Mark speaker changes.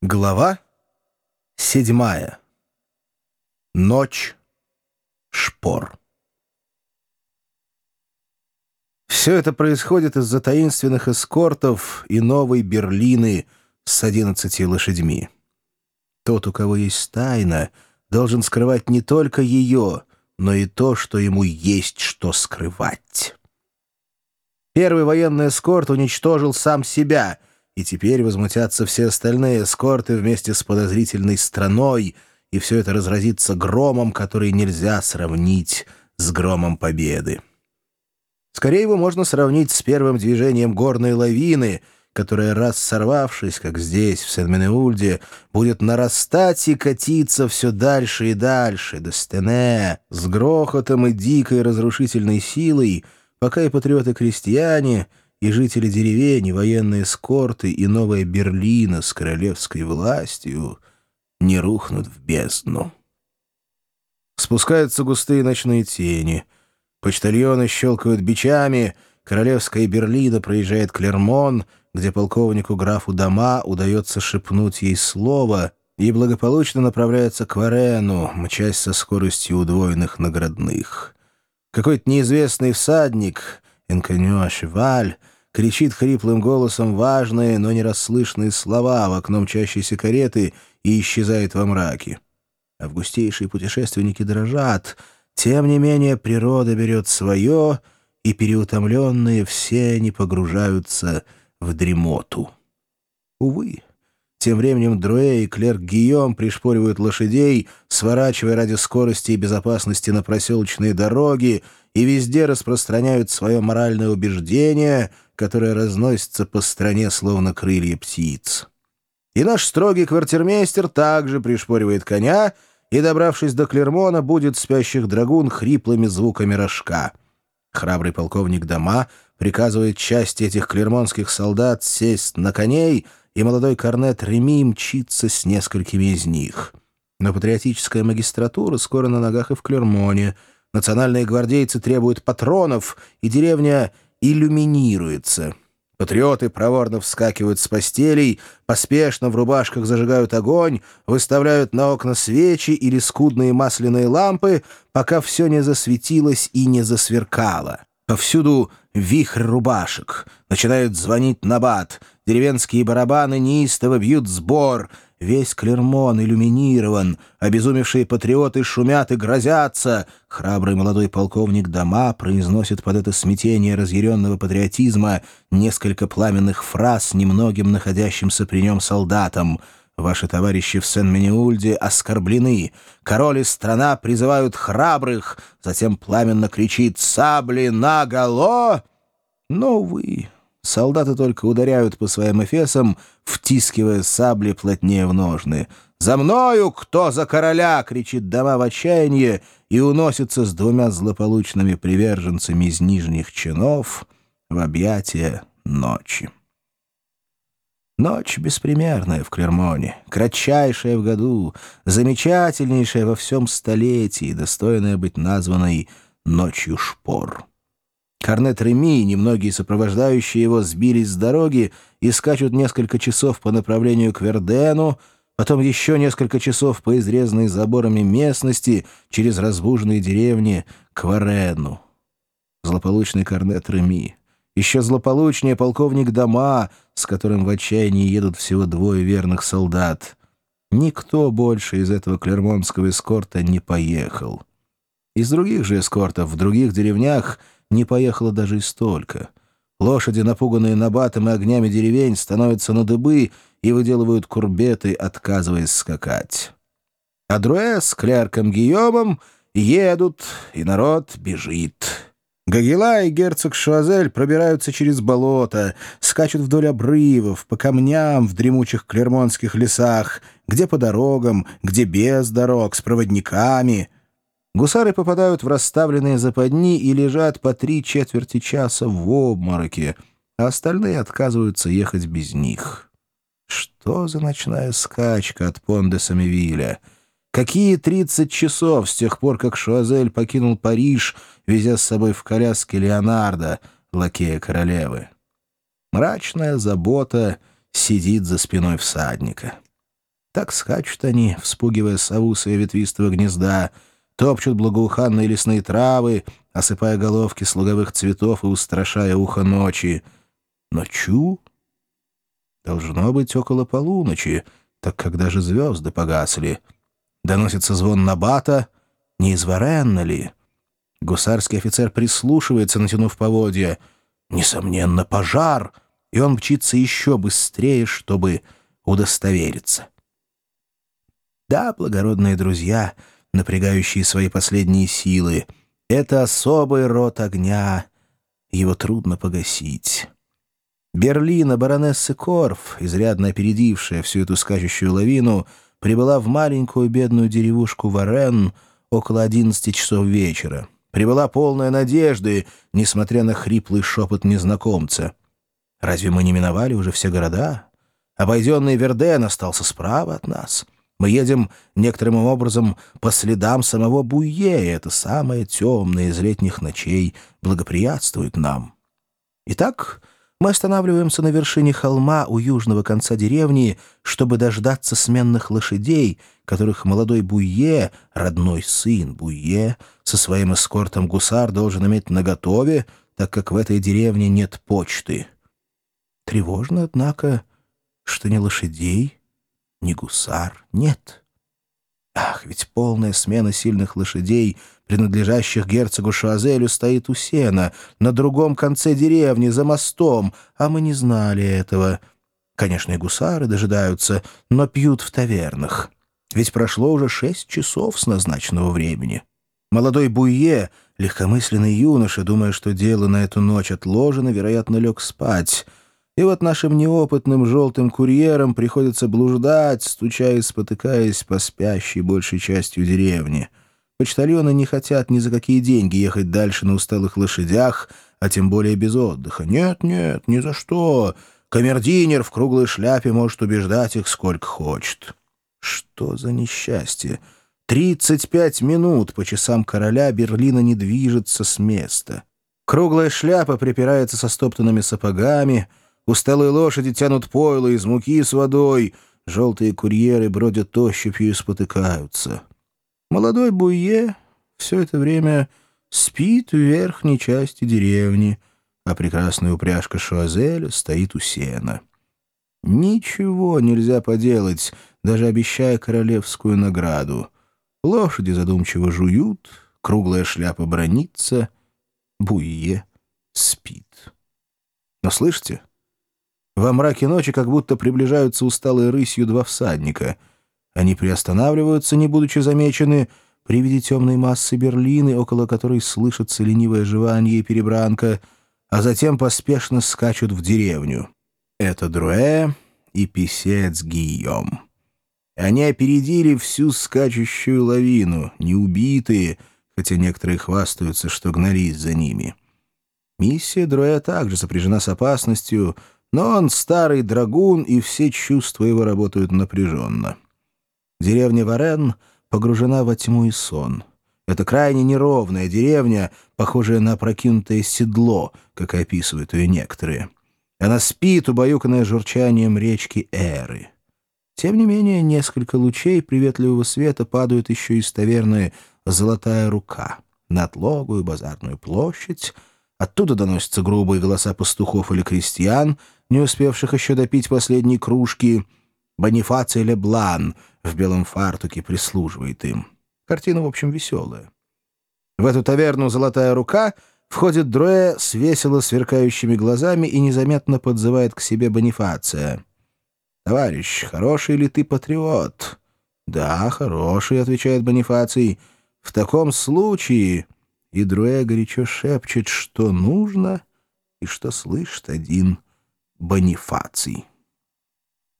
Speaker 1: Глава седьмая. Ночь шпор. Все это происходит из-за таинственных эскортов и новой Берлины с одиннадцати лошадьми. Тот, у кого есть тайна, должен скрывать не только ее, но и то, что ему есть что скрывать. Первый военный эскорт уничтожил сам себя — и теперь возмутятся все остальные эскорты вместе с подозрительной страной, и все это разразится громом, который нельзя сравнить с громом победы. Скорее его можно сравнить с первым движением горной лавины, которая, раз сорвавшись, как здесь, в Сен-Менеульде, будет нарастать и катиться все дальше и дальше, до Стене, с грохотом и дикой разрушительной силой, пока и патриоты-крестьяне — и жители деревень, и военные эскорты, и Новая Берлина с королевской властью не рухнут в бездну. Спускаются густые ночные тени. Почтальоны щелкают бичами, королевская Берлина проезжает Клермон, где полковнику графу Дома удается шепнуть ей слово и благополучно направляется к Варену, мчась со скоростью удвоенных наградных. Какой-то неизвестный всадник, Инконю Шеваль, кричит хриплым голосом важные, но нерасслышные слова в окно мчащейся кареты и исчезает во мраке. Августейшие путешественники дрожат. Тем не менее природа берет свое, и переутомленные все они погружаются в дремоту. Увы. Тем временем Друэ и клерк Гийом пришпоривают лошадей, сворачивая ради скорости и безопасности на проселочные дороги, и везде распространяют свое моральное убеждение, которое разносится по стране, словно крылья птиц. И наш строгий квартирмейстер также пришпоривает коня и, добравшись до Клермона, будет спящих драгун хриплыми звуками рожка. Храбрый полковник Дома приказывает части этих клермонских солдат сесть на коней, и молодой корнет Реми мчится с несколькими из них. Но патриотическая магистратура скоро на ногах и в Клермоне — Национальные гвардейцы требуют патронов, и деревня иллюминируется. Патриоты проворно вскакивают с постелей, поспешно в рубашках зажигают огонь, выставляют на окна свечи или скудные масляные лампы, пока все не засветилось и не засверкало. Повсюду вихрь рубашек. Начинают звонить набат. Деревенские барабаны неистово бьют сбор — Весь Клермон иллюминирован, обезумевшие патриоты шумят и грозятся. Храбрый молодой полковник Дома произносит под это смятение разъяренного патриотизма несколько пламенных фраз немногим находящимся при нем солдатам. Ваши товарищи в Сен-Менеульде оскорблены. Король и страна призывают храбрых, затем пламенно кричит «Сабли наголо!» Но, увы, Солдаты только ударяют по своим эфесам, втискивая сабли плотнее в ножны. «За мною! Кто за короля?» — кричит дома в отчаянии и уносится с двумя злополучными приверженцами из нижних чинов в объятия ночи. Ночь беспримерная в Клермоне, кратчайшая в году, замечательнейшая во всем столетии, достойная быть названной «ночью шпор». Корнет Реми и немногие сопровождающие его сбились с дороги и скачут несколько часов по направлению к Вердену, потом еще несколько часов по изрезанной заборами местности через разбуженные деревни к Варену. Злополучный Корнет Реми. Еще злополучнее полковник Дома, с которым в отчаянии едут всего двое верных солдат. Никто больше из этого клермонского эскорта не поехал. Из других же эскортов в других деревнях — не поехало даже и столько. Лошади, напуганные набатом и огнями деревень, становятся на дыбы и выделывают курбеты, отказываясь скакать. А Друэ с клерком Гийомом едут, и народ бежит. Гагила и герцог Шуазель пробираются через болото, скачут вдоль обрывов, по камням в дремучих клермонских лесах, где по дорогам, где без дорог, с проводниками — Гусары попадают в расставленные западни и лежат по три четверти часа в обмороке, а остальные отказываются ехать без них. Что за ночная скачка от Понде Самивиля? Какие тридцать часов с тех пор, как Шуазель покинул Париж, везя с собой в коляске Леонардо, лакея королевы? Мрачная забота сидит за спиной всадника. Так скачут они, вспугивая сову своего ветвистого гнезда, топчут благоуханные лесные травы, осыпая головки слуговых цветов и устрашая ухо ночи. Но чу... Должно быть около полуночи, так когда же звезды погасли. Доносится звон набата, не из ли? Гусарский офицер прислушивается, натянув поводья. Несомненно, пожар, и он мчится еще быстрее, чтобы удостовериться. Да, благородные друзья, напрягающие свои последние силы, это особый род огня, его трудно погасить. Берлина баронессы Корф, изрядно опередившая всю эту скачущую лавину, прибыла в маленькую бедную деревушку Варен около 11 часов вечера. Прибыла полная надежды, несмотря на хриплый шепот незнакомца. Разве мы не миновали уже все города? Обойденный Верден остался справа от нас. Мы едем некоторым образом по следам самого Буе, и это самое темное из летних ночей благоприятствует нам. Итак, мы останавливаемся на вершине холма у южного конца деревни, чтобы дождаться сменных лошадей, которых молодой Буе, родной сын Буе, со своим эскортом гусар должен иметь наготове, так как в этой деревне нет почты. Тревожно, однако, что ни лошадей, ни гусар нет. Ах, ведь полная смена сильных лошадей, принадлежащих герцогу Шуазелю, стоит у сена, на другом конце деревни, за мостом, а мы не знали этого. Конечно, и гусары дожидаются, но пьют в тавернах. Ведь прошло уже шесть часов с назначенного времени. Молодой Буе, легкомысленный юноша, думая, что дело на эту ночь отложено, вероятно, лег спать — и вот нашим неопытным желтым курьерам приходится блуждать, стуча и спотыкаясь по спящей большей частью деревни. Почтальоны не хотят ни за какие деньги ехать дальше на усталых лошадях, а тем более без отдыха. Нет, нет, ни за что. Камердинер в круглой шляпе может убеждать их сколько хочет. Что за несчастье! Тридцать пять минут по часам короля Берлина не движется с места. Круглая шляпа припирается со стоптанными сапогами — Усталые лошади тянут пойло из муки с водой, желтые курьеры бродят ощупью и спотыкаются. Молодой Буе все это время спит в верхней части деревни, а прекрасная упряжка Шуазеля стоит у сена. Ничего нельзя поделать, даже обещая королевскую награду. Лошади задумчиво жуют, круглая шляпа бронится, Буе спит. Но слышите? Во мраке ночи как будто приближаются усталые рысью два всадника. Они приостанавливаются, не будучи замечены, при виде темной массы Берлины, около которой слышится ленивое жеванье и перебранка, а затем поспешно скачут в деревню. Это Друэ и писец Гийом. Они опередили всю скачущую лавину, неубитые, хотя некоторые хвастаются, что гнались за ними. Миссия Друэ также сопряжена с опасностью — но он старый драгун, и все чувства его работают напряженно. Деревня Варен погружена во тьму и сон. Это крайне неровная деревня, похожая на опрокинутое седло, как описывают ее некоторые. Она спит, убаюканная журчанием речки Эры. Тем не менее, несколько лучей приветливого света падают еще из таверны «Золотая рука» на отлогую базарную площадь. Оттуда доносятся грубые голоса пастухов или крестьян — не успевших еще допить последней кружки. Бонифаций Леблан в белом фартуке прислуживает им. Картина, в общем, веселая. В эту таверну «Золотая рука» входит Дроэ с весело сверкающими глазами и незаметно подзывает к себе Бонифация. «Товарищ, хороший ли ты патриот?» «Да, хороший», — отвечает Бонифаций. «В таком случае...» И Друэ горячо шепчет, что нужно и что слышит один Бонифаций.